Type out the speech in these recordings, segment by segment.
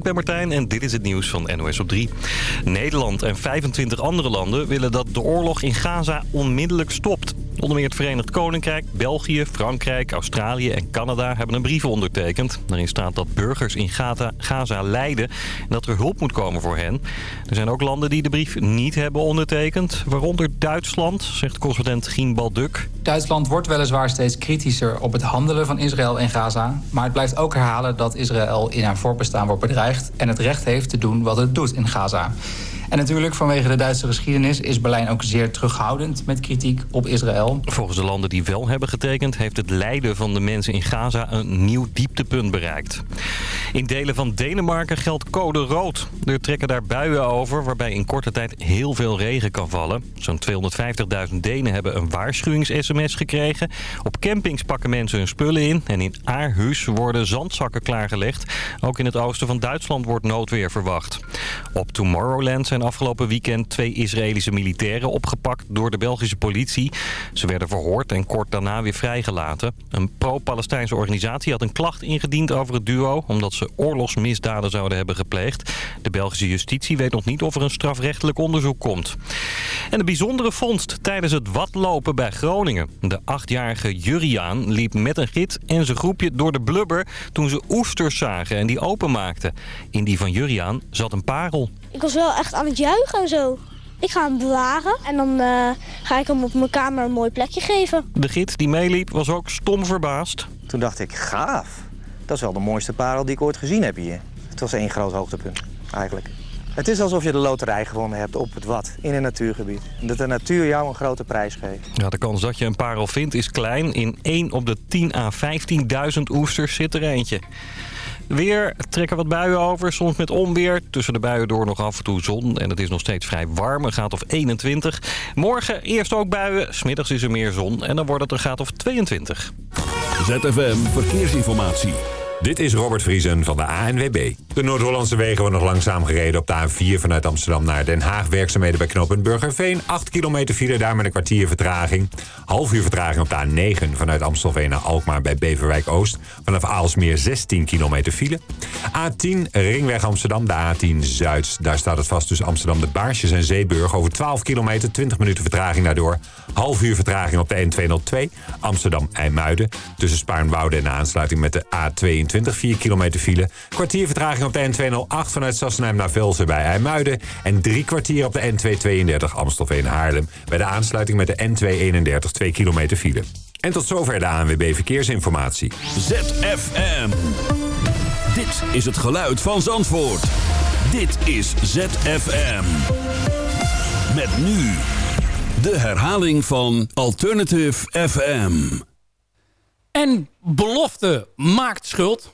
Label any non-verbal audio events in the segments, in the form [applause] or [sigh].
ik ben Martijn en dit is het nieuws van NOS op 3. Nederland en 25 andere landen willen dat de oorlog in Gaza onmiddellijk stopt. Onder meer het Verenigd Koninkrijk, België, Frankrijk, Australië en Canada hebben een brief ondertekend. Daarin staat dat burgers in Gaza, lijden en dat er hulp moet komen voor hen. Er zijn ook landen die de brief niet hebben ondertekend, waaronder Duitsland, zegt correspondent Gien Balduk. Duitsland wordt weliswaar steeds kritischer op het handelen van Israël in Gaza, maar het blijft ook herhalen dat Israël in haar voorbestaan wordt bedreigd en het recht heeft te doen wat het doet in Gaza. En natuurlijk vanwege de Duitse geschiedenis is Berlijn ook zeer terughoudend met kritiek op Israël. Volgens de landen die wel hebben getekend heeft het lijden van de mensen in Gaza een nieuw dieptepunt bereikt. In delen van Denemarken geldt code rood. Er trekken daar buien over waarbij in korte tijd heel veel regen kan vallen. Zo'n 250.000 Denen hebben een waarschuwings-sms gekregen. Op campings pakken mensen hun spullen in en in Aarhus worden zandzakken klaargelegd. Ook in het oosten van Duitsland wordt noodweer verwacht. Op Tomorrowland zijn afgelopen weekend twee Israëlische militairen opgepakt door de Belgische politie. Ze werden verhoord en kort daarna weer vrijgelaten. Een pro-Palestijnse organisatie had een klacht ingediend over het duo... omdat ze oorlogsmisdaden zouden hebben gepleegd. De Belgische justitie weet nog niet of er een strafrechtelijk onderzoek komt. En een bijzondere vondst tijdens het watlopen bij Groningen. De achtjarige Juriaan liep met een gids en zijn groepje door de blubber... toen ze oesters zagen en die openmaakten. In die van Juriaan zat een parel. Ik was wel echt aan het juichen en zo. Ik ga hem bewaren en dan uh, ga ik hem op mijn kamer een mooi plekje geven. De gids die meeliep was ook stom verbaasd. Toen dacht ik, gaaf. Dat is wel de mooiste parel die ik ooit gezien heb hier. Het was één groot hoogtepunt, eigenlijk. Het is alsof je de loterij gewonnen hebt op het wat, in een natuurgebied. Dat de natuur jou een grote prijs geeft. Ja, de kans dat je een parel vindt is klein. In 1 op de 10 à 15.000 oesters zit er eentje. Weer trekken wat buien over, soms met onweer. Tussen de buien door nog af en toe zon. En het is nog steeds vrij warm, een graad of 21. Morgen eerst ook buien, smiddags is er meer zon. En dan wordt het een graad of 22. ZFM Verkeersinformatie. Dit is Robert Vriesen van de ANWB. De Noord-Hollandse wegen worden nog langzaam gereden op de A4 vanuit Amsterdam naar Den Haag. Werkzaamheden bij knooppunt Burgerveen. 8 kilometer file daar met een kwartier vertraging. Half uur vertraging op de A9 vanuit Amstelveen naar Alkmaar bij Beverwijk Oost. Vanaf Aalsmeer 16 kilometer file. A10 Ringweg Amsterdam, de A10 Zuid. Daar staat het vast tussen Amsterdam de Baarsjes en Zeeburg. Over 12 kilometer, 20 minuten vertraging daardoor. Half uur vertraging op de N202 Amsterdam-IJmuiden. Tussen Spaarnwoude en aansluiting met de A22 4 kilometer file. Kwartier vertraging op de N208 vanuit Sassenheim naar Velsen bij IJmuiden. En drie kwartier op de N232 Amstelveen-Haarlem... bij de aansluiting met de N231 2 kilometer file. En tot zover de ANWB Verkeersinformatie. ZFM. Dit is het geluid van Zandvoort. Dit is ZFM. Met nu de herhaling van Alternative FM. En belofte maakt schuld.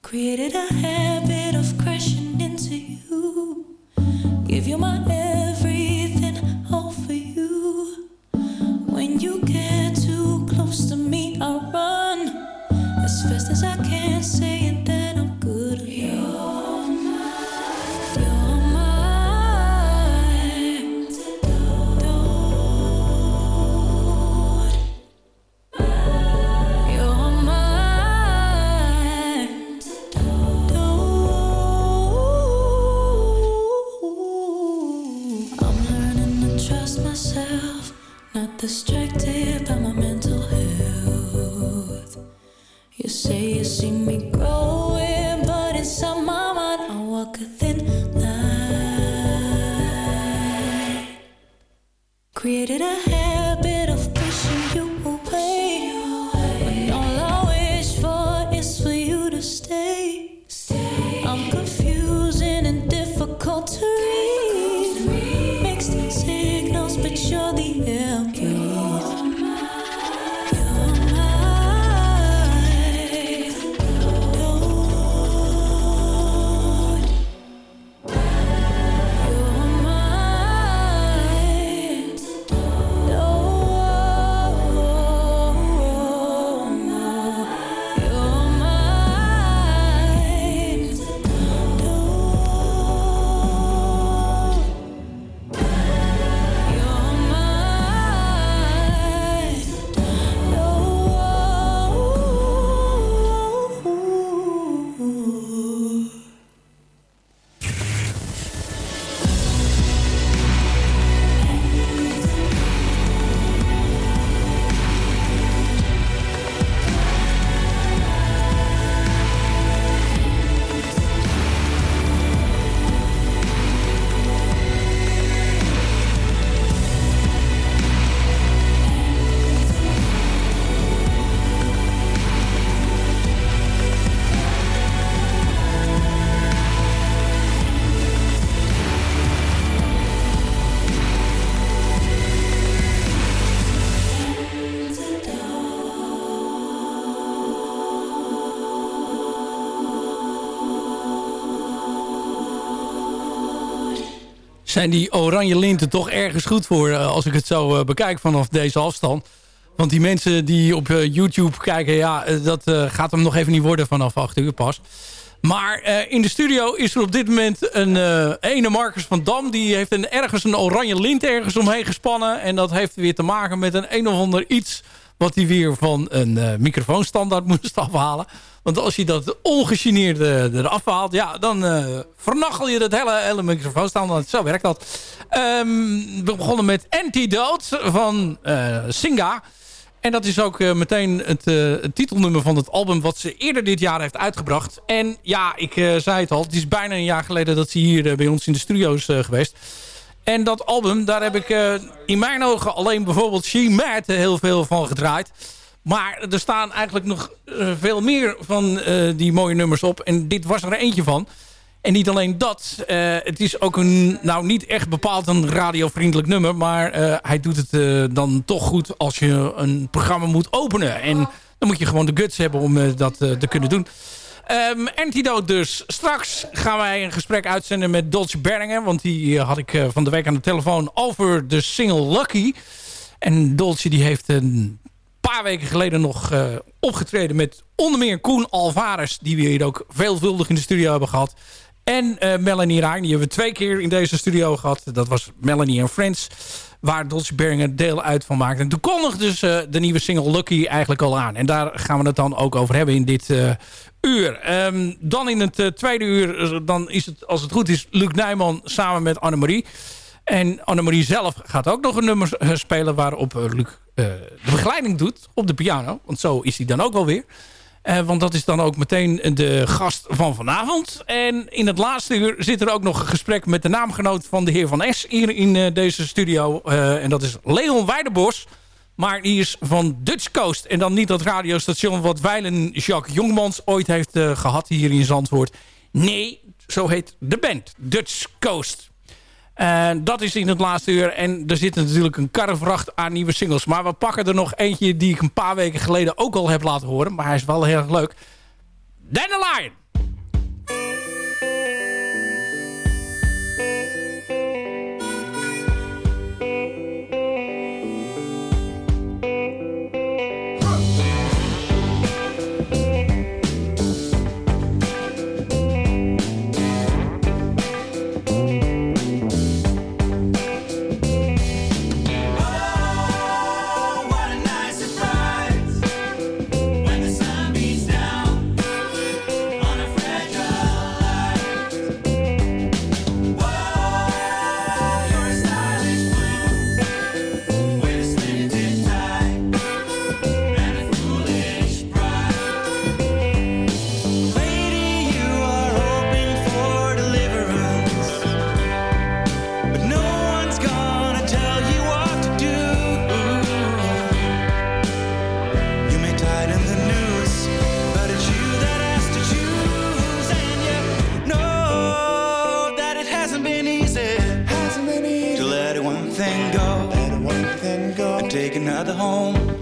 Created a habit of crashing into you. Give you my everything, all for you. When you zijn die oranje linten toch ergens goed voor... eh, als ik het zo eh, bekijk vanaf deze afstand. Want die mensen die op eh, YouTube kijken... ja, dat gaat hem nog even niet worden vanaf 8 uur pas. Maar in de studio is er op dit moment een ene Marcus van Dam. Die heeft een, ergens een oranje lint ergens omheen gespannen. En dat heeft weer te maken met een een of ander iets... wat hij weer van een eh, microfoonstandaard [laughs] moest afhalen. Want als je dat ongegeneerd eraf haalt... ja, dan eh vernachel je dat hele, hele microfoonstandaard. Zo werkt dat. Ehm, we begonnen met Antidote van eh, Singa... En dat is ook meteen het, het titelnummer van het album wat ze eerder dit jaar heeft uitgebracht. En ja, ik zei het al, het is bijna een jaar geleden dat ze hier bij ons in de studio's geweest. En dat album, daar heb ik eh, in mijn ogen alleen bijvoorbeeld She Mad heel veel van gedraaid. Maar er staan eigenlijk nog eh, veel meer van eh, die mooie nummers op. En dit was er eentje van. En niet alleen dat, het is ook een, nou niet echt bepaald een radiovriendelijk nummer. Maar hij doet het dan toch goed als je een programma moet openen. En dan moet je gewoon de guts hebben om dat te kunnen doen. Ehm, Antidote dus. Straks gaan wij een gesprek uitzenden met Dolce Berningen. Want die eh, had ik eh, van de week aan de telefoon over de single Lucky. En Dolce die heeft een paar weken geleden nog eh, opgetreden met onder meer Koen Alvarez. Die we hier ook veelvuldig in de studio hebben gehad. En eh, Melanie Rijn. Die hebben we twee keer in deze studio gehad. Dat was Melanie and Friends. Waar Dolce Beringer deel uit van maakt. En toen kondigde dus eh, de nieuwe single Lucky eigenlijk al aan. En daar gaan we het dan ook over hebben in dit eh, uur. Ehm, dan in het tweede uur, dan is het, als het goed is, Luc Nijman samen met Annemarie. En Annemarie zelf gaat ook nog een nummer spelen waarop Luc de begeleiding doet op de piano. Want zo is hij dan ook wel weer. Eh, want dat is dan ook meteen de gast van vanavond. En in het laatste uur zit er ook nog een gesprek met de naamgenoot van de heer Van S. Hier in eh, deze studio. Eh, en dat is Leon Weiderbos. Maar die is van Dutch Coast. En dan niet dat radiostation wat Weilen Jacques Jongmans ooit heeft eh, gehad hier in Zandvoort. Nee, zo heet de band. Dutch Coast. Dat is in het laatste uur. En er zit natuurlijk een karrevracht aan nieuwe singles. Maar we pakken er nog eentje die ik een paar weken geleden ook al heb laten horen. Maar hij is wel heel erg leuk. Dandelion! Another home.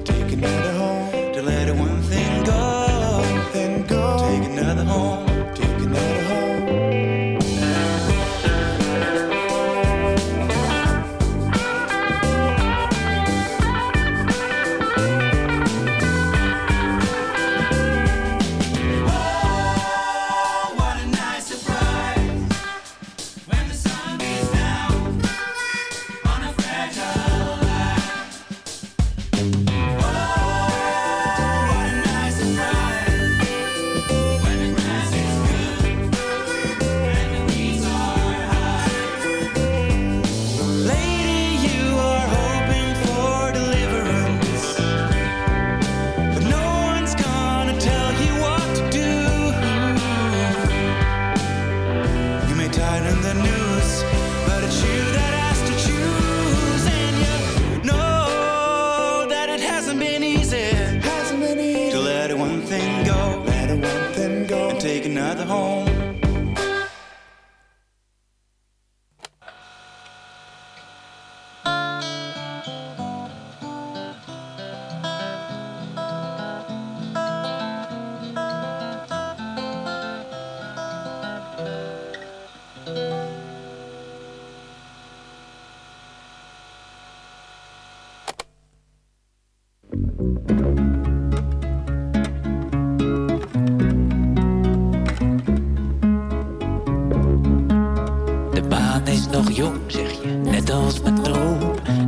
Is nog jong, zeg je, net als mijn droom.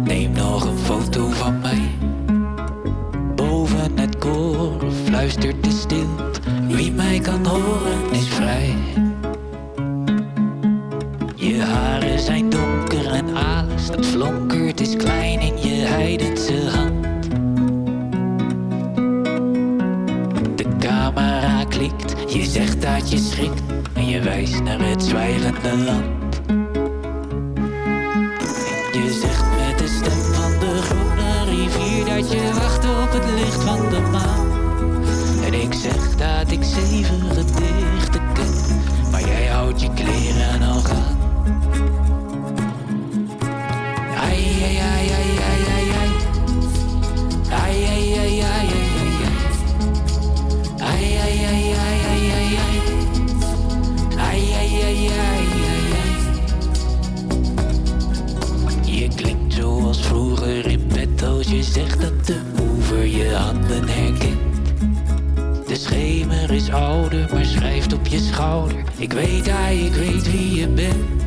Neem nog een foto van mij. Boven het koren fluistert de stilte. Wie mij kan horen is vrij. Je haren zijn donker en alles dat flonkert is klein in je heidense hand. De camera klikt, je zegt dat je schrikt en je wijst naar het zwijgende land. Dat Ik weet, hij, ik weet wie je bent.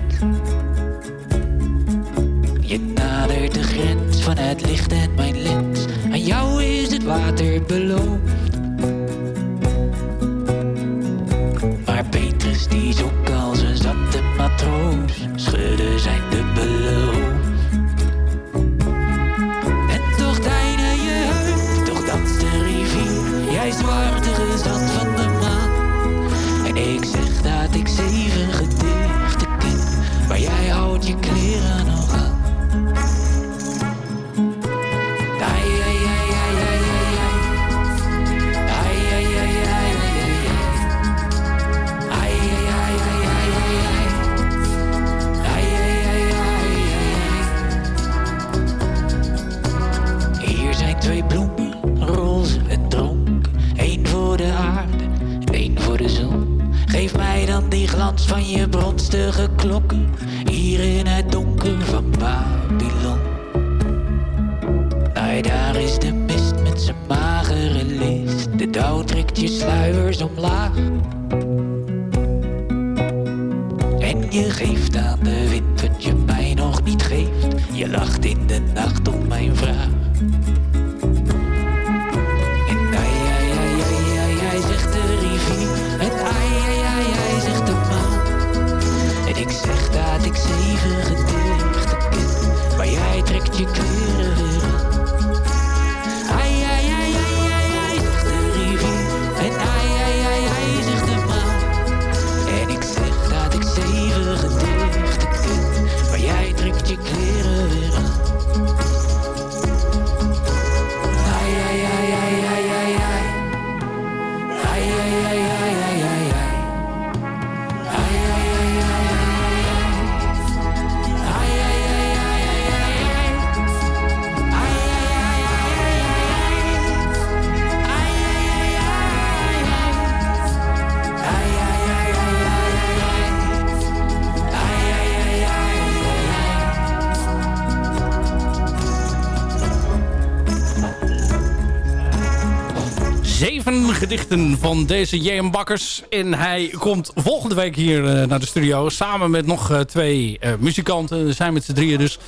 Deze J.M. Bakkers. En hij komt volgende week hier eh, naar de studio. Samen met nog eh, twee eh, muzikanten. We zijn met z'n drieën dus.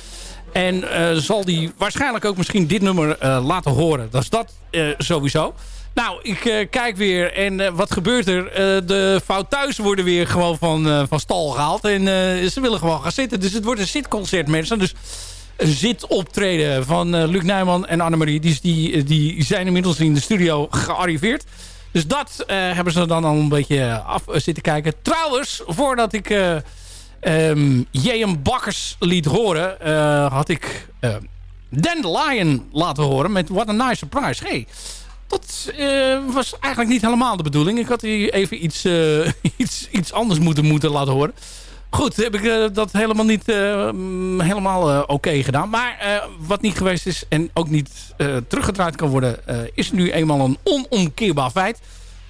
En zal die waarschijnlijk ook misschien dit nummer laten horen. Dat is dat sowieso. Nou, ik kijk weer. En wat gebeurt er? De fout thuis worden weer gewoon van, van stal gehaald. En ze willen gewoon gaan zitten. Dus het wordt een zitconcert, mensen. Dus een zitoptreden van Luc Nijman en Annemarie. Die, die, die zijn inmiddels in de studio gearriveerd. Dus dat eh, hebben ze dan al een beetje af eh, zitten kijken. Trouwens, voordat ik eh ehm, J.M. Bakkers liet horen... had ik Dandelion laten horen met What a Nice Surprise. Hey, dat was eigenlijk niet helemaal de bedoeling. Ik had hier even iets, [laughs] iets, iets anders moeten, moeten laten horen. Goed, heb ik eh, dat helemaal niet eh, mm, helemaal eh, oké gedaan. Maar wat niet geweest is en ook niet teruggedraaid kan worden... is nu eenmaal een onomkeerbaar feit.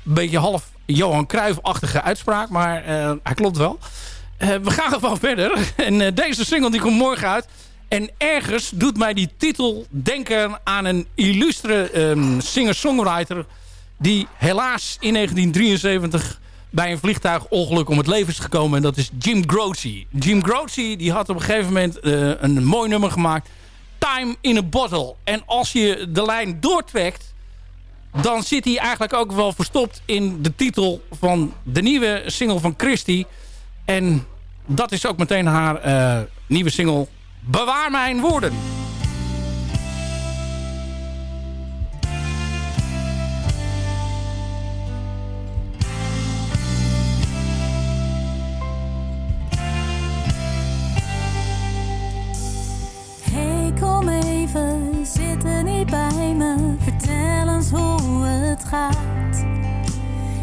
Een beetje half Johan Cruijff-achtige uitspraak, maar hij klopt wel. We gaan gewoon verder. [laughs] En deze single die komt morgen uit. En ergens doet mij die titel denken aan een illustre ehm, singer-songwriter... die helaas in 1973 bij een vliegtuigongeluk om het leven is gekomen. En dat is Jim Grocie. Jim Grocie die had op een gegeven moment eh, een mooi nummer gemaakt. Time in a Bottle. En als je de lijn doortrekt... dan zit hij eigenlijk ook wel verstopt in de titel van de nieuwe single van Christy. En dat is ook meteen haar eh, nieuwe single Bewaar Mijn Woorden. Kom even, zit er niet bij me. Vertel eens hoe het gaat.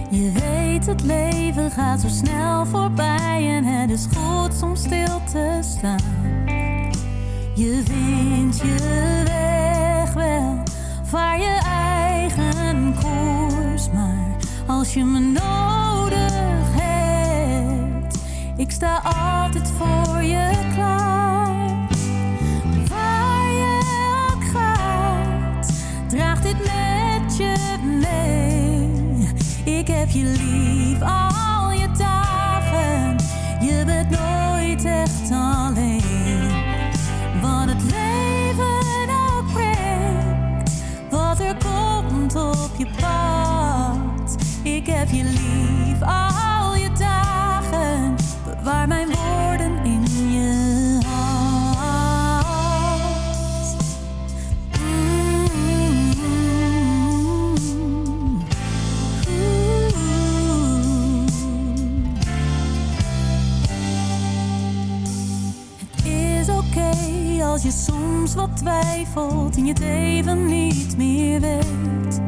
Je weet, het leven gaat zo snel voorbij en het is goed om stil te staan. Je vindt je weg wel, vaar je eigen koers, maar als je me nodig hebt, ik sta altijd voor je klaar. Ik heb je lief wat twijfelt en je het even niet meer weet.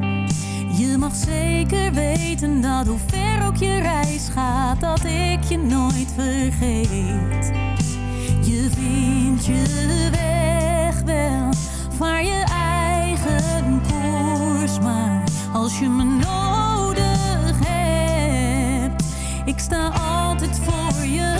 Je mag zeker weten dat hoe ver ook je reis gaat, dat ik je nooit vergeet. Je vindt je weg wel, vaar je eigen koers, maar als je me nodig hebt, ik sta altijd voor je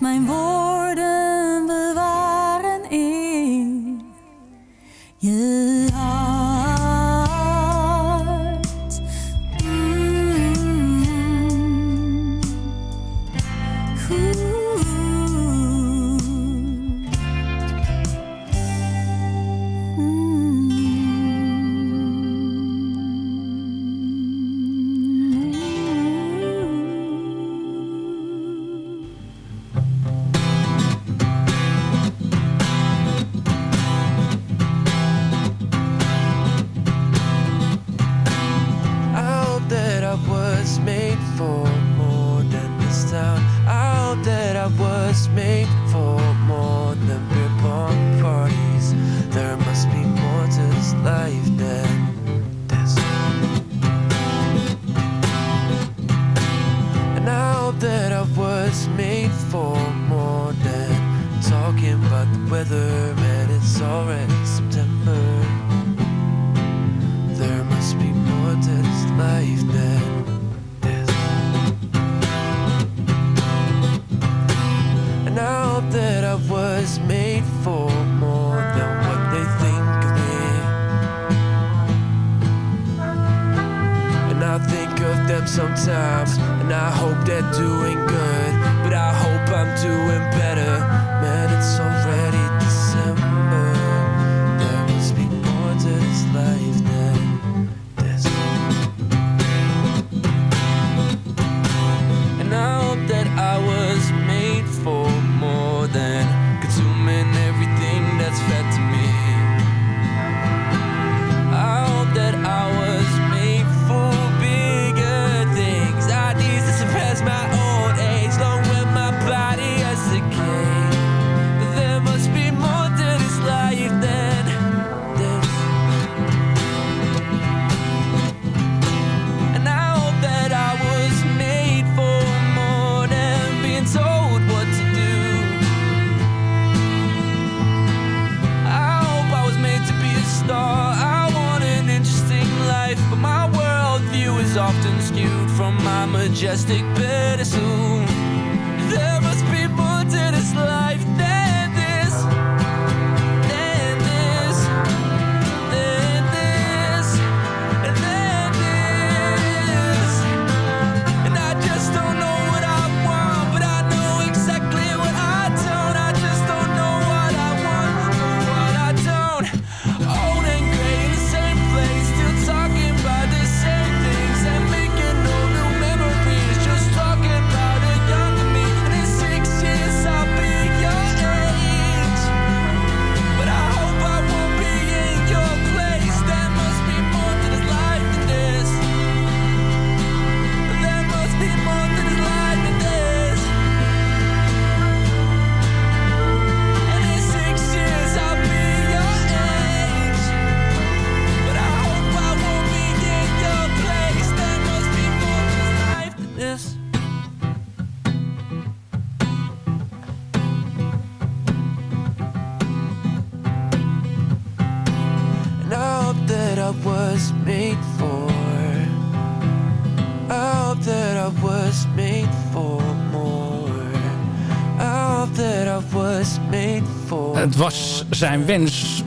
mijn woorden majestic pedestal. There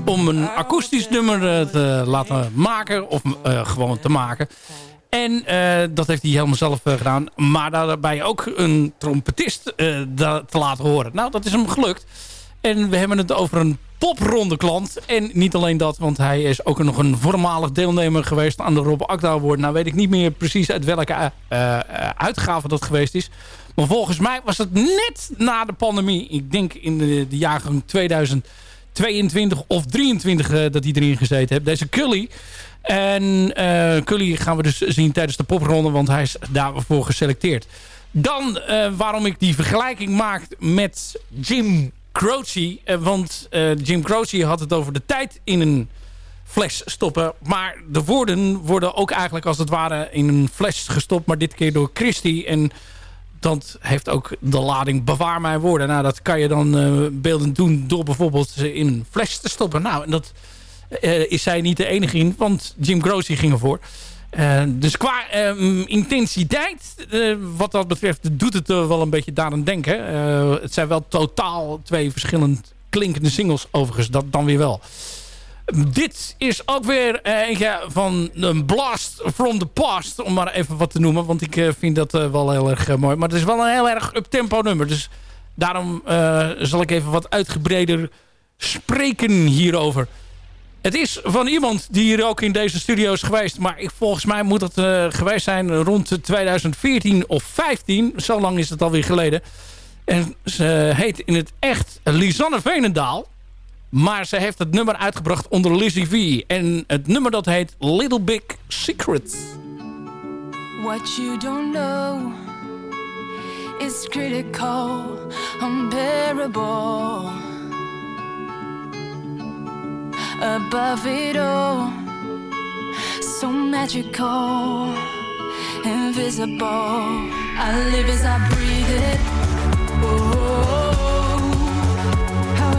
om een akoestisch nummer eh, te laten maken. Of eh, gewoon te maken. En eh, dat heeft hij helemaal zelf gedaan. Maar daarbij ook een trompetist te laten horen. Nou, dat is hem gelukt. En we hebben het over een popronde klant. En niet alleen dat, want hij is ook nog een voormalig deelnemer geweest aan de Rob Akda Award. Nou weet ik niet meer precies uit welke uitgave dat geweest is. Maar volgens mij was het net na de pandemie. Ik denk in de, de jaargang 2022 of 23 eh, dat hij erin gezeten heeft. Deze Cully. En eh Cully gaan we dus zien tijdens de popronde, want hij is daarvoor geselecteerd. Dan eh, waarom ik die vergelijking maak met Jim Croce. want Jim Croce had het over de tijd in een fles stoppen. Maar de woorden worden ook eigenlijk als het ware in een fles gestopt. Maar dit keer door Christie. En dat heeft ook de lading bewaar mijn woorden. Nou, dat kan je dan eh beeldend doen door bijvoorbeeld in een fles te stoppen. Nou, en dat eh, is zij niet de enige in. Want Jim Croce ging ervoor. Eh, dus qua ehm, intensiteit, wat dat betreft, doet het wel een beetje daaraan denken. Het zijn wel totaal twee verschillend klinkende singles overigens, dat dan weer wel. Dit is ook weer eh, eentje van een blast from the past, om maar even wat te noemen. Want ik eh, vind dat eh, wel heel erg mooi. Maar het is wel een heel erg up-tempo nummer. Dus daarom zal ik even wat uitgebreider spreken hierover. Het is van iemand die hier ook in deze studio is geweest. Maar ik, volgens mij moet eh, geweest zijn rond 2014 of 15. Zo lang is het alweer geleden. En ze heet in het echt Lisanne Veenendaal. Maar ze heeft het nummer uitgebracht onder Lizzie V. En het nummer dat heet Little Big Secret. What you don't know is critical, unbearable. Above it all, so magical, invisible. I live as I breathe it. Oh, how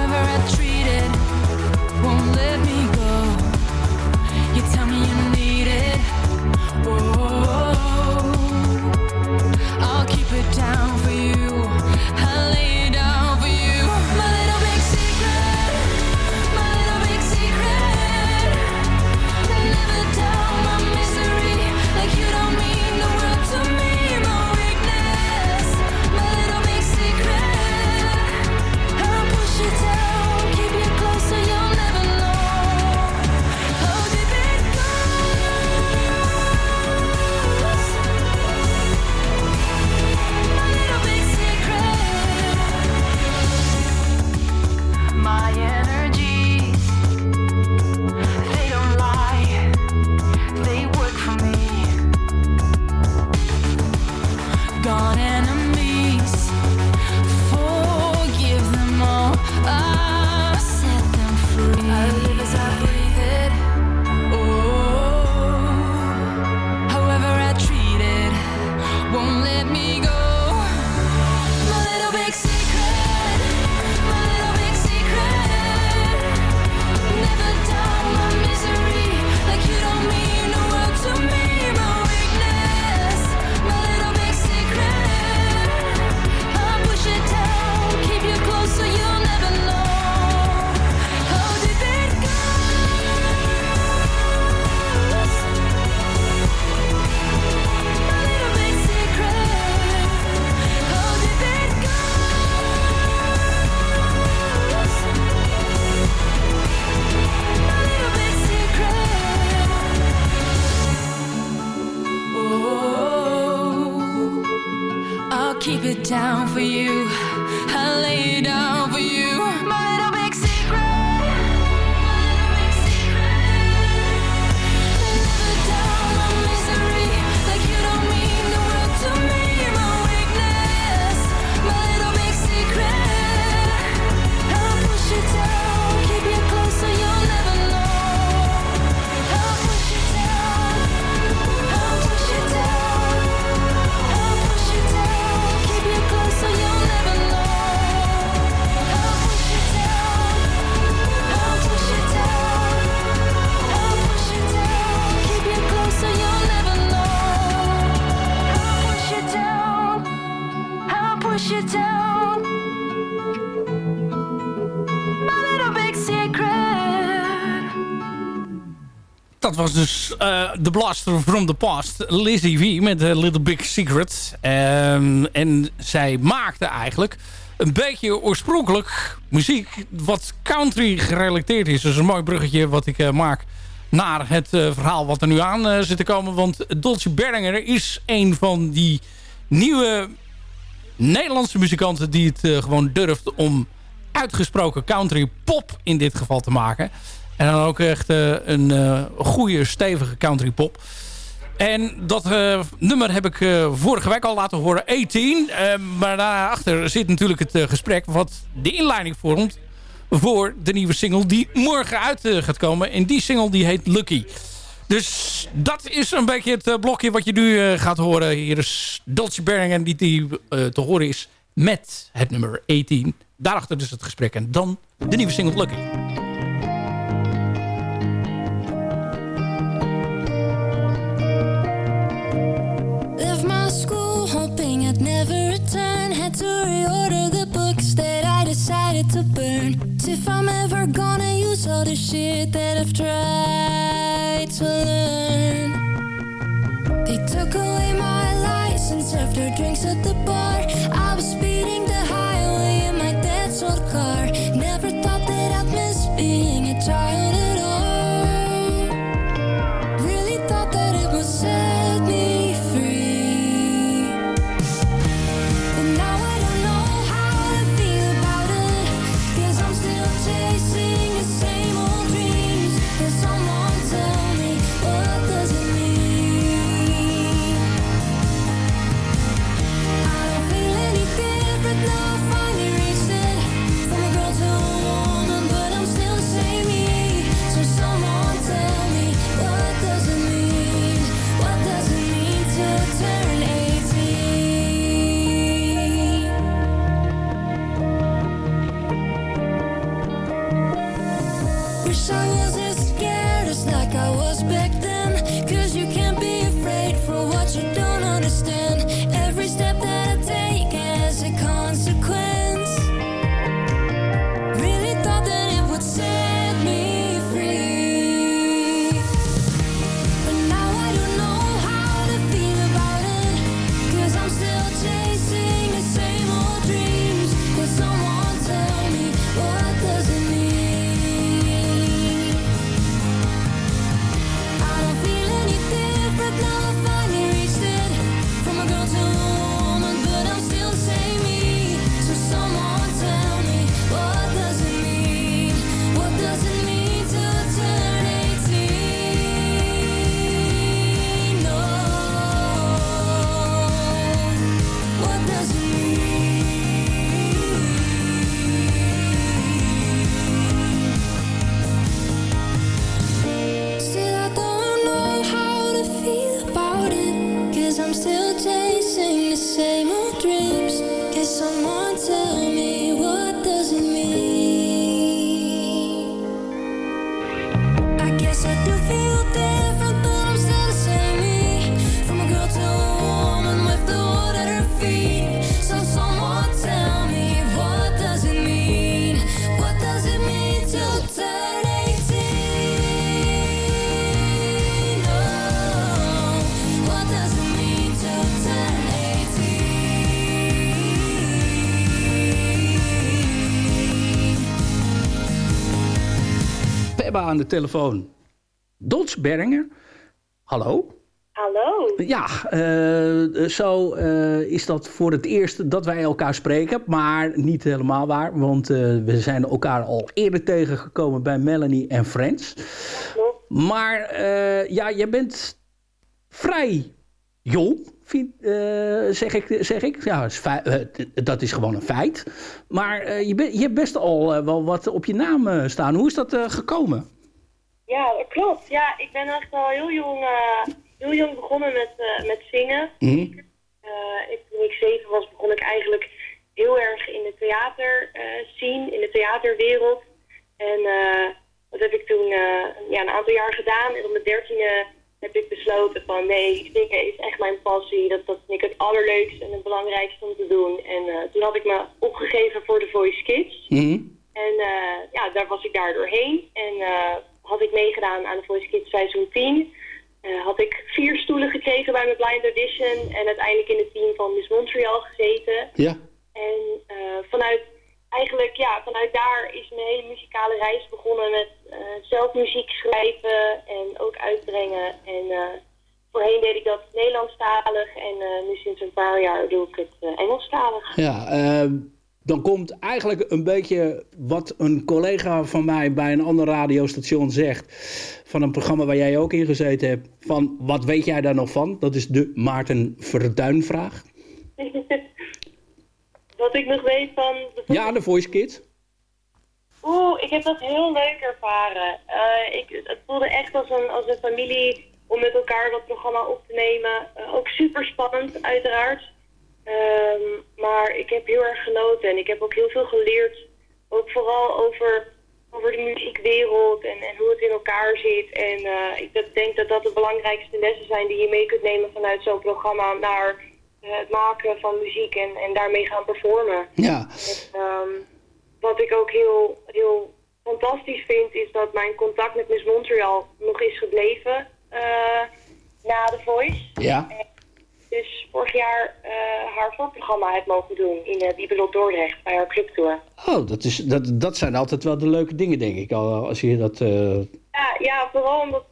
keep it down for you. Dat was dus uh, The Blaster from the Past. Lizzie V met A Little Big Secret. Um, en zij maakte eigenlijk een beetje oorspronkelijk muziek... wat country gerelateerd is. Dus een mooi bruggetje wat ik uh, maak naar het uh, verhaal wat er nu aan zit te komen. Want Dolce Berlinger is een van die nieuwe Nederlandse muzikanten... die het gewoon durft om uitgesproken country pop in dit geval te maken... En dan ook echt uh, een uh, goede, stevige country pop. En dat uh, nummer heb ik vorige week al laten horen, 18. maar daarachter zit natuurlijk het gesprek wat de inleiding vormt... voor de nieuwe single die morgen uit gaat komen. En die single die heet Lucky. Dus dat is een beetje het blokje wat je nu gaat horen. Hier is Dolce en die, die te horen is met het nummer 18. Daarachter dus het gesprek en dan de nieuwe single Lucky. To burn. If I'm ever gonna use all the shit that I've tried to learn. They took away my license after drinks at the bar. Aan de telefoon Dots Berringer. Hallo? Hallo. Ja, uh, zo uh, is dat voor het eerst dat wij elkaar spreken. Maar niet helemaal waar, want uh, we zijn elkaar al eerder tegengekomen bij Melanie en Friends. Maar ja, je bent vrij jong, zeg, ik, zeg ik. Ja, is dat is gewoon een feit. Maar je, je hebt best al wel wat op je naam staan. Hoe is dat gekomen? Ja, dat klopt. Ja, ik ben echt al heel jong, heel jong begonnen met, met zingen. Mm. ik, toen ik zeven was, begon ik eigenlijk heel erg in de theater zien, in de theaterwereld. En dat heb ik toen ja, een aantal jaar gedaan. En op mijn dertiende heb ik besloten van nee, zingen is echt mijn passie. Dat, dat vind ik het allerleukste en het belangrijkste om te doen. En toen had ik me opgegeven voor de Voice Kids. Mm. En ja, daar was ik daar doorheen. En had ik meegedaan aan de Voice Kids seizoen 10. Eh, had ik vier stoelen gekregen bij mijn blind audition en uiteindelijk in het team van Miss Montreal gezeten. Ja. En eh, vanuit, eigenlijk, ja, vanuit daar is mijn hele muzikale reis begonnen met eh, zelf muziek schrijven en ook uitbrengen. En eh, voorheen deed ik dat Nederlandstalig en eh, nu sinds een paar jaar doe ik het Engelstalig. Ja, ehm, dan komt eigenlijk een beetje wat een collega van mij bij een ander radiostation zegt. Van een programma waar jij ook in gezeten hebt. Van wat weet jij daar nog van? Dat is de Maarten Verduin-vraag. [laughs] Wat ik nog weet van... De Ja, de Voice Kids. Oeh, ik heb dat heel leuk ervaren. Eh, ik, het voelde echt als een, als een familie om met elkaar dat programma op te nemen. Eh, ook super spannend, uiteraard. Ehm, maar ik heb heel erg genoten en ik heb ook heel veel geleerd. Ook vooral over, over de muziekwereld en, en hoe het in elkaar zit. En eh, ik denk dat dat de belangrijkste lessen zijn die je mee kunt nemen vanuit zo'n programma naar het maken van muziek en, en daarmee gaan performen. Ja. Ehm, wat ik ook heel, heel fantastisch vind, is dat mijn contact met Miss Montreal nog is gebleven eh, na The Voice. Ja. Dus vorig jaar eh, haar voorprogramma heb mogen doen in de Bibelot Dordrecht bij haar clubtour. Oh, dat, is, dat, dat zijn altijd wel de leuke dingen, denk ik. al Als je dat... eh, Ja, ja, vooral omdat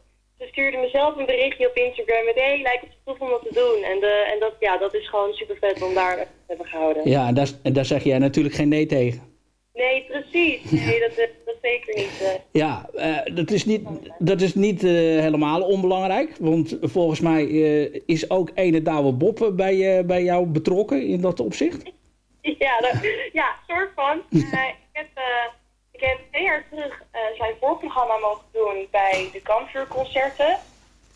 ze stuurde mezelf een berichtje op Instagram met hey, lijkt het tof om dat te doen. En, de, en dat, ja, dat is gewoon super vet om daar te hebben gehouden. ja, en daar, en daar zeg jij natuurlijk geen nee tegen. Nee, precies. Nee, dat, dat, dat zeker niet. eh. Ja, eh, dat is niet, dat is niet eh, helemaal onbelangrijk. Want volgens mij eh, is ook ene Douwe Bob eh, bij, eh, bij jou betrokken in dat opzicht. [laughs] Ja, dat, ja, soort van. Eh, ik, heb, eh, heb twee jaar terug eh, zijn voorprogramma mogen doen bij de Kampvuurconcerten.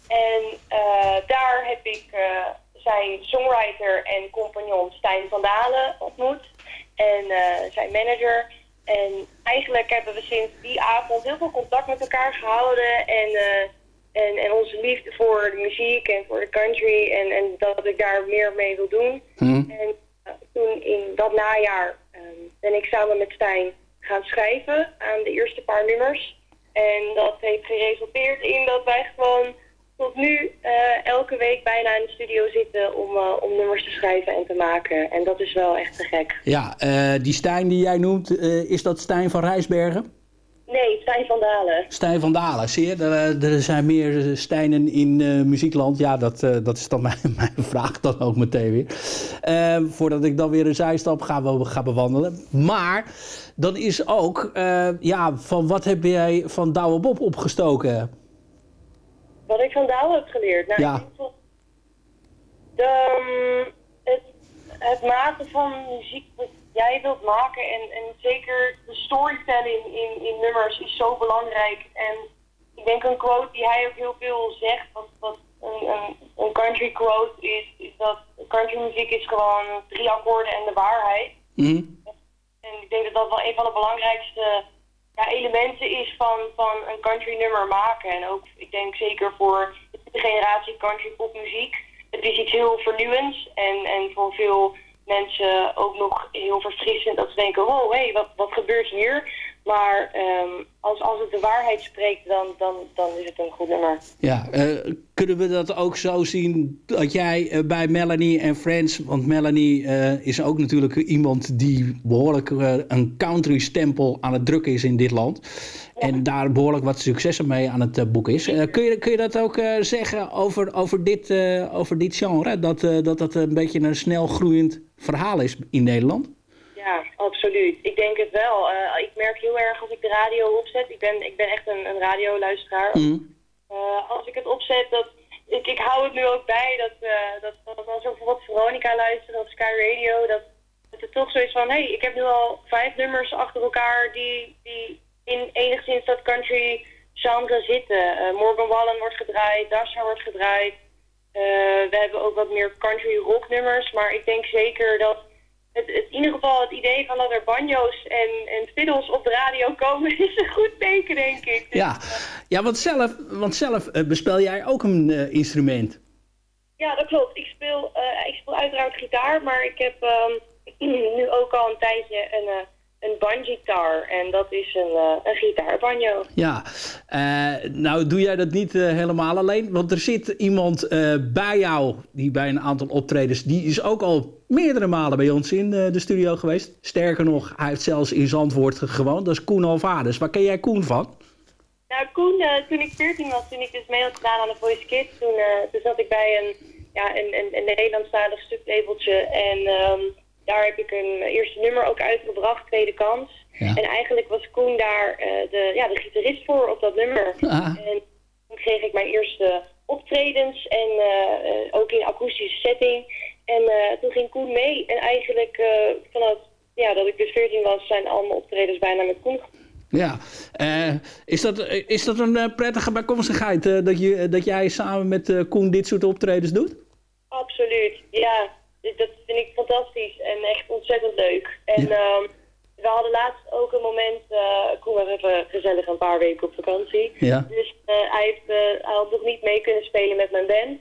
En eh, daar heb ik eh, zijn songwriter en compagnon Stijn van Dalen ontmoet. En zijn manager. En eigenlijk hebben we sinds die avond heel veel contact met elkaar gehouden. En, en, en onze liefde voor de muziek en voor de country. En, en dat ik daar meer mee wil doen. En eh, toen in dat najaar ehm, ben ik samen met Stijn gaan schrijven aan de eerste paar nummers. En dat heeft geresulteerd in dat wij gewoon tot nu eh, elke week bijna in de studio zitten om, eh, om nummers te schrijven en te maken. En dat is wel echt te gek. Ja, eh, die Stijn die jij noemt, is dat Stijn van Rijsbergen? Nee, Stijn van Dalen. Stijn van Dalen, zie je? Er, er zijn meer Stijnen in eh, muziekland. Ja, dat, eh, dat is dan [laughs] mijn, mijn vraag dan ook meteen weer. Eh, voordat ik dan weer een zijstap ga, ga bewandelen. Maar dan is ook, eh, ja, van wat heb jij van Douwe Bob opgestoken? Wat ik van Douwe heb geleerd. Nou, Ja. de, ehm, het, het maken van muziek jij wilt maken en, en zeker de storytelling in, in nummers is zo belangrijk. En ik denk een quote die hij ook heel veel zegt, wat, wat een, een, een country quote is, is dat country muziek is gewoon drie akkoorden en de waarheid. Hm? En ik denk dat dat wel een van de belangrijkste ja, elementen is van, van een country nummer maken. En ook, ik denk zeker voor de generatie country popmuziek. Het is iets heel vernieuwends en, en voor veel mensen ook nog heel verfrissend. Dat ze denken, wow, hé, hey, wat, wat gebeurt hier? Maar ehm, als, als het de waarheid spreekt, dan, dan, dan is het een goed nummer. Ja, eh, kunnen we dat ook zo zien dat jij eh, bij Melanie en Friends... want Melanie eh, is ook natuurlijk iemand die behoorlijk eh, een country stempel aan het drukken is in dit land. En daar behoorlijk wat successen mee aan het eh, boek is. Eh, kun, je, kun je dat ook eh, zeggen over, over, dit, over dit genre? Dat, dat dat een beetje een snel groeiend verhaal is in Nederland? Ja, absoluut. Ik denk het wel. Ik merk heel erg als ik de radio opzet. Ik ben, ik ben echt een, een radioluisteraar. Eh, als ik het opzet, dat, ik, ik hou het nu ook bij dat, eh, dat, dat als bijvoorbeeld Veronica luister of Sky Radio, dat, dat het toch zo is van, hé, hey, ik heb nu al vijf nummers achter elkaar die, die in enigszins dat country genre zitten. Eh, Morgan Wallen wordt gedraaid, Dasha wordt gedraaid. Eh, we hebben ook wat meer country rock nummers, maar ik denk zeker dat het, het, in ieder geval het idee van dat er banjo's en, en fiddles op de radio komen [laughs] is een goed teken, denk ik. Ja, ja want zelf, want zelf eh, bespel jij ook een eh, instrument. Ja, dat klopt. Ik speel, eh, ik speel uiteraard gitaar, maar ik heb ehm, [clears throat] nu ook al een tijdje een, eh, een banjitar. En dat is een, uh, een gitaarbanjo. Ja, uh, nou doe jij dat niet uh, helemaal alleen. Want er zit iemand bij jou, die bij een aantal optredens... die is ook al meerdere malen bij ons in de studio geweest. Sterker nog, hij heeft zelfs in Zandvoort gewoond. Dat is Koen Alvarez. Waar ken jij Koen van? Nou, Koen, toen ik 14 was, toen ik dus mee had gedaan aan de Voice Kids... toen, toen zat ik bij een, ja, een, een, een Nederlandstalig stuklabeltje en... Um, daar heb ik een eerste nummer ook uitgebracht, Tweede Kans. Ja. En eigenlijk was Koen daar uh, de, ja, de gitarist voor op dat nummer. Ah. En toen kreeg ik mijn eerste optredens en uh, ook in akoestische setting. En toen ging Koen mee. En eigenlijk vanaf ja, dat ik dus 14 was, zijn al mijn optredens bijna met Koen ja, is, dat, is dat een prettige bijkomstigheid dat, je, dat jij samen met Koen dit soort optredens doet? Absoluut, ja. Dus dat vind ik fantastisch en echt ontzettend leuk. En ja. um, we hadden laatst ook een moment, uh, Koen was even gezellig een paar weken op vakantie. Ja. Dus uh, hij, heeft, uh, hij had nog niet mee kunnen spelen met mijn band.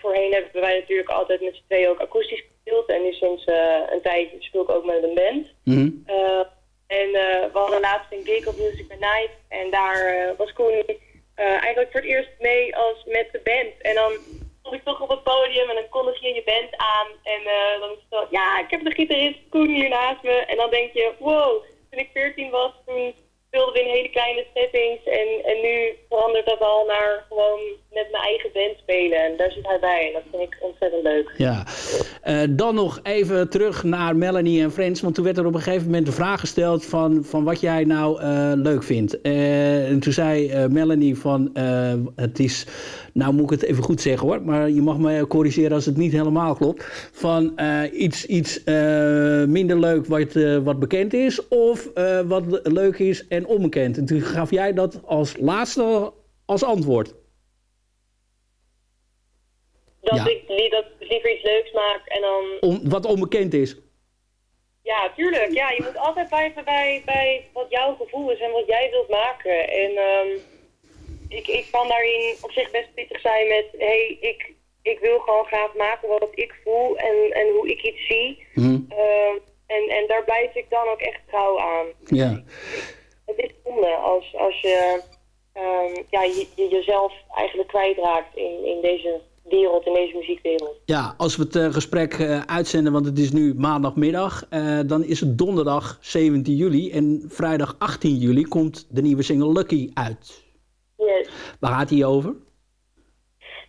voorheen hebben wij natuurlijk altijd met z'n tweeën ook akoestisch gespeeld. En nu sinds een tijd speel ik ook met een band. Mm -hmm. en we hadden laatst een gig op Music by Night. En daar was Koen eigenlijk voor het eerst mee als met de band. En dan stond ik toch op het podium en dan kondig je je band aan. En uh, dan is het ja, ik heb de gitarist Koen hier naast me. En dan denk je, wow, toen ik 14 was, toen speelden we in hele kleine settings. En, en nu verandert dat al naar gewoon met mijn eigen band spelen. En daar zit hij bij en dat vind ik ontzettend leuk. Ja, uh, dan nog even terug naar Melanie en Friends. Want toen werd er op een gegeven moment de vraag gesteld van, van wat jij nou uh, leuk vindt. En toen zei Melanie van, het is, nou moet ik het even goed zeggen hoor. Maar je mag me corrigeren als het niet helemaal klopt. Van iets, iets minder leuk wat, wat bekend is. Of wat leuk is en onbekend. En toen gaf jij dat als laatste als antwoord. Dat ja. ik dat liever iets leuks maak en dan... Om, wat onbekend is? Ja, tuurlijk. Ja, je moet altijd blijven bij, bij wat jouw gevoel is en wat jij wilt maken. En um, ik, ik kan daarin op zich best pittig zijn met... hey, ik, ik wil gewoon graag maken wat ik voel en, en hoe ik iets zie. Mm. Uh, en, en daar blijf ik dan ook echt trouw aan. Ja. Het is zonde als, als je, um, ja, je, je jezelf eigenlijk kwijtraakt in, in deze wereld, in deze muziekwereld. Ja, als we het uh, gesprek uh, uitzenden, want het is nu maandagmiddag, dan is het donderdag 17 juli en vrijdag 18 juli komt de nieuwe single Lucky uit. Yes. Waar gaat die over?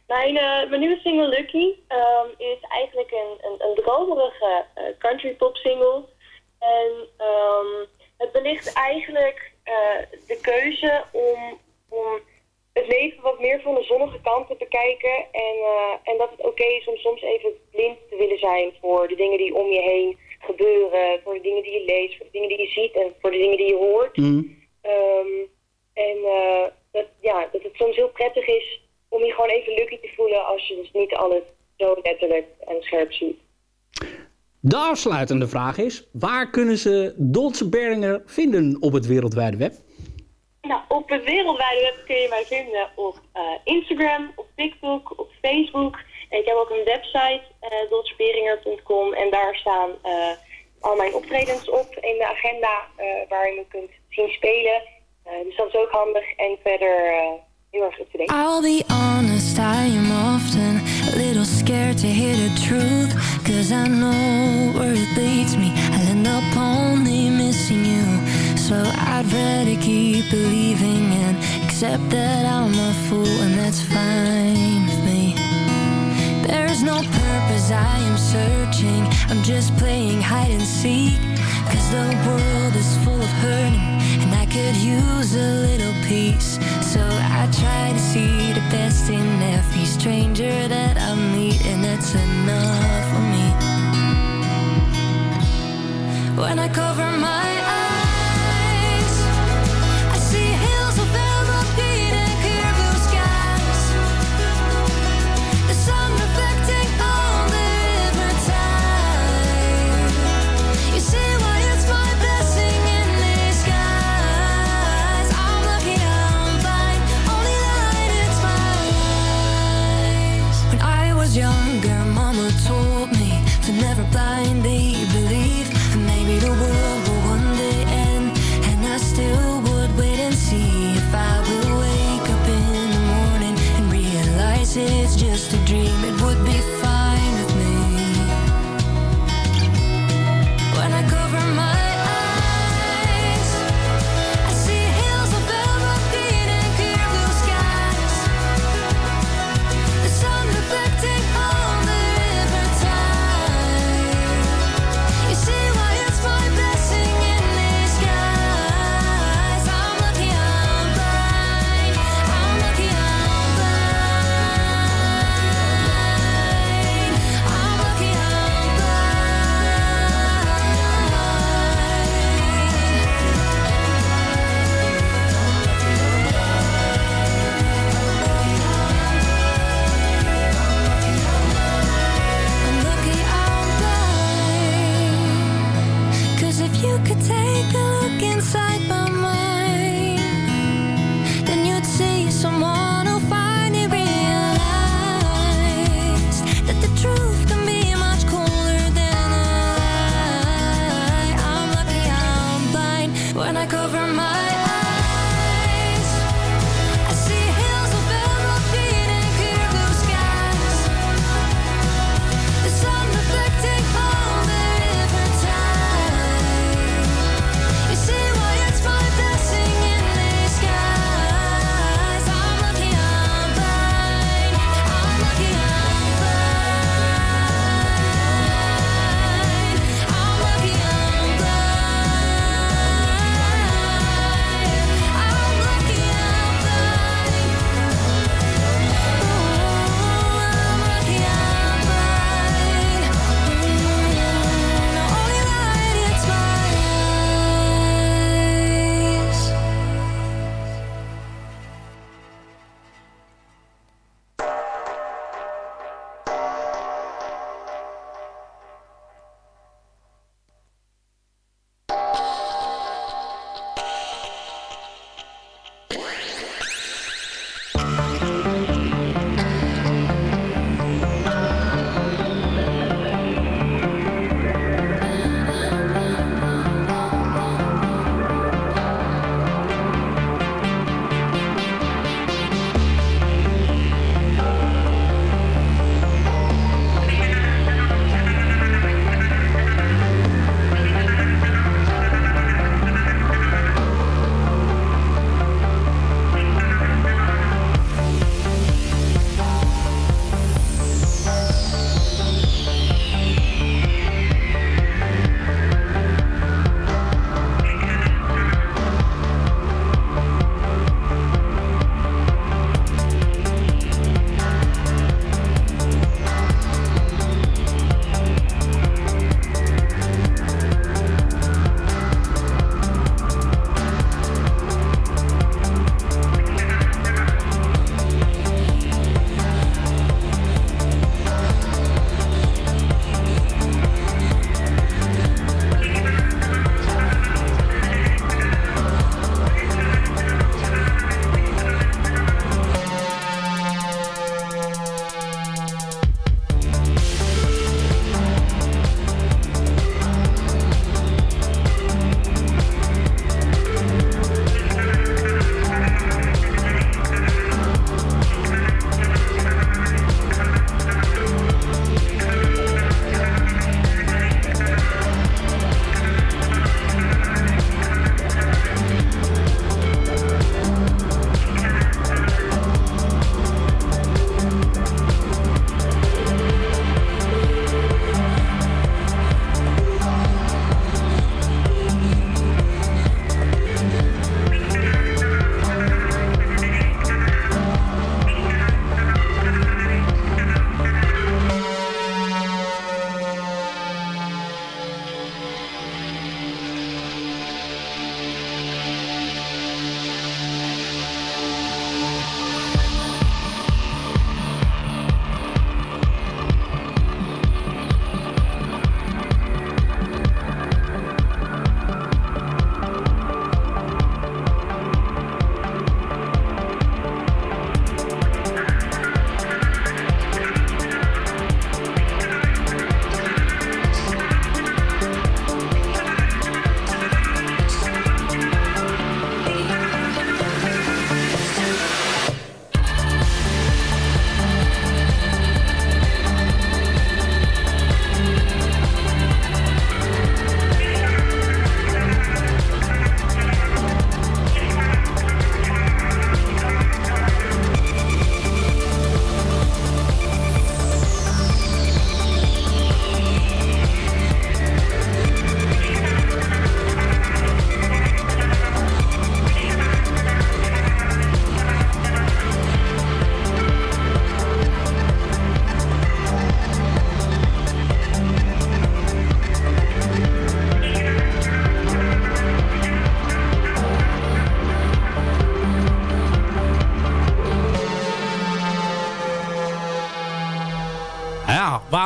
Mijn, mijn nieuwe single Lucky um, is eigenlijk een, een, een dromerige country pop single. En um, het belicht eigenlijk de keuze om, om het leven wat meer van de zonnige kant te bekijken. En, en dat het oké okay is om soms even blind te willen zijn voor de dingen die om je heen gebeuren. Voor de dingen die je leest, voor de dingen die je ziet en voor de dingen die je hoort. Mm. Um, en dat, ja, dat het soms heel prettig is om je gewoon even lucky te voelen als je dus niet alles zo letterlijk en scherp ziet. De afsluitende vraag is, waar kunnen ze Dolce Beringer vinden op het wereldwijde web? Nou, op het wereldwijde web kun je mij vinden op uh, Instagram, op TikTok, op Facebook. En ik heb ook een website, uh, dolceberinger.com. En daar staan uh, al mijn optredens op in de agenda waar je me kunt zien spelen. Uh, dus dat is ook handig en verder uh, heel erg. I'll be honest, I am often a little scared to hear the truth. Cause I know where it leads me. I'll end up only missing you. So I'd rather keep believing and accept that I'm a fool, and that's fine me. There's no purpose, I am searching. I'm just playing hide and seek. Cause the world is full of hurting, and I could use a little peace. So I try to see the best in every stranger that I meet, and that's enough for me. When I cover my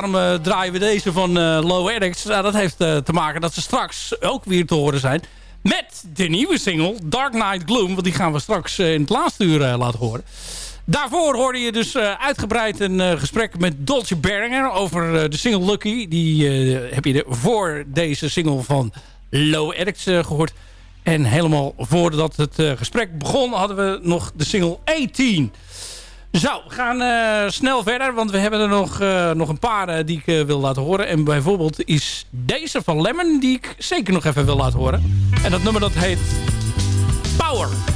waarom eh, draaien we deze van eh, Low Addicts? Nou, dat heeft eh, te maken dat ze straks ook weer te horen zijn... met de nieuwe single Dark Night Gloom. Want die gaan we straks in het laatste uur laten horen. Daarvoor hoorde je dus uitgebreid een gesprek met Dolce Berlinger... over de single Lucky. Die heb je voor deze single van Low Addicts gehoord... En helemaal voordat het gesprek begon hadden we nog de single 18. Zo, we gaan uh, snel verder, want we hebben er nog, uh, nog een paar uh, die ik wil laten horen. En bijvoorbeeld is deze van Lemon, die ik zeker nog even wil laten horen. En dat nummer dat heet Power.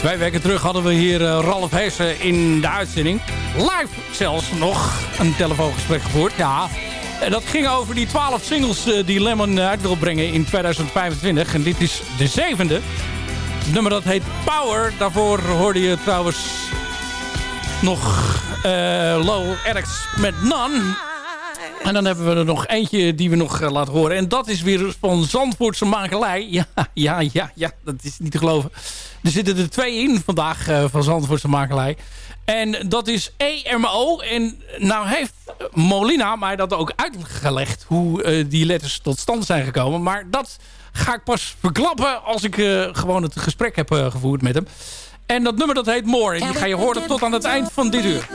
Twee weken terug hadden we hier uh, Ralf Heesen in de uitzending. Live zelfs nog een telefoongesprek gevoerd. Ja, en dat ging over die 12 singles uh, die Lemon uit wil brengen in 2025. En dit is de zevende. Het nummer dat heet Power. Daarvoor hoorde je trouwens nog uh, Low Eric's met None. [laughs] En dan hebben we er nog eentje die we nog uh, laten horen. En dat is weer van Zandvoortse makelij. Ja, ja, ja, ja, dat is niet te geloven. Er zitten er twee in vandaag uh, van Zandvoortse makelij. En dat is EMO. En nou heeft Molina mij dat ook uitgelegd. Hoe uh, die letters tot stand zijn gekomen. Maar dat ga ik pas verklappen als ik gewoon het gesprek heb gevoerd met hem. En dat nummer dat heet More. En die ga je horen tot aan het eind van dit uur.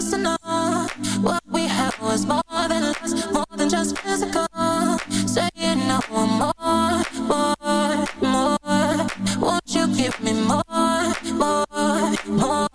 Won't you give me more, more, more?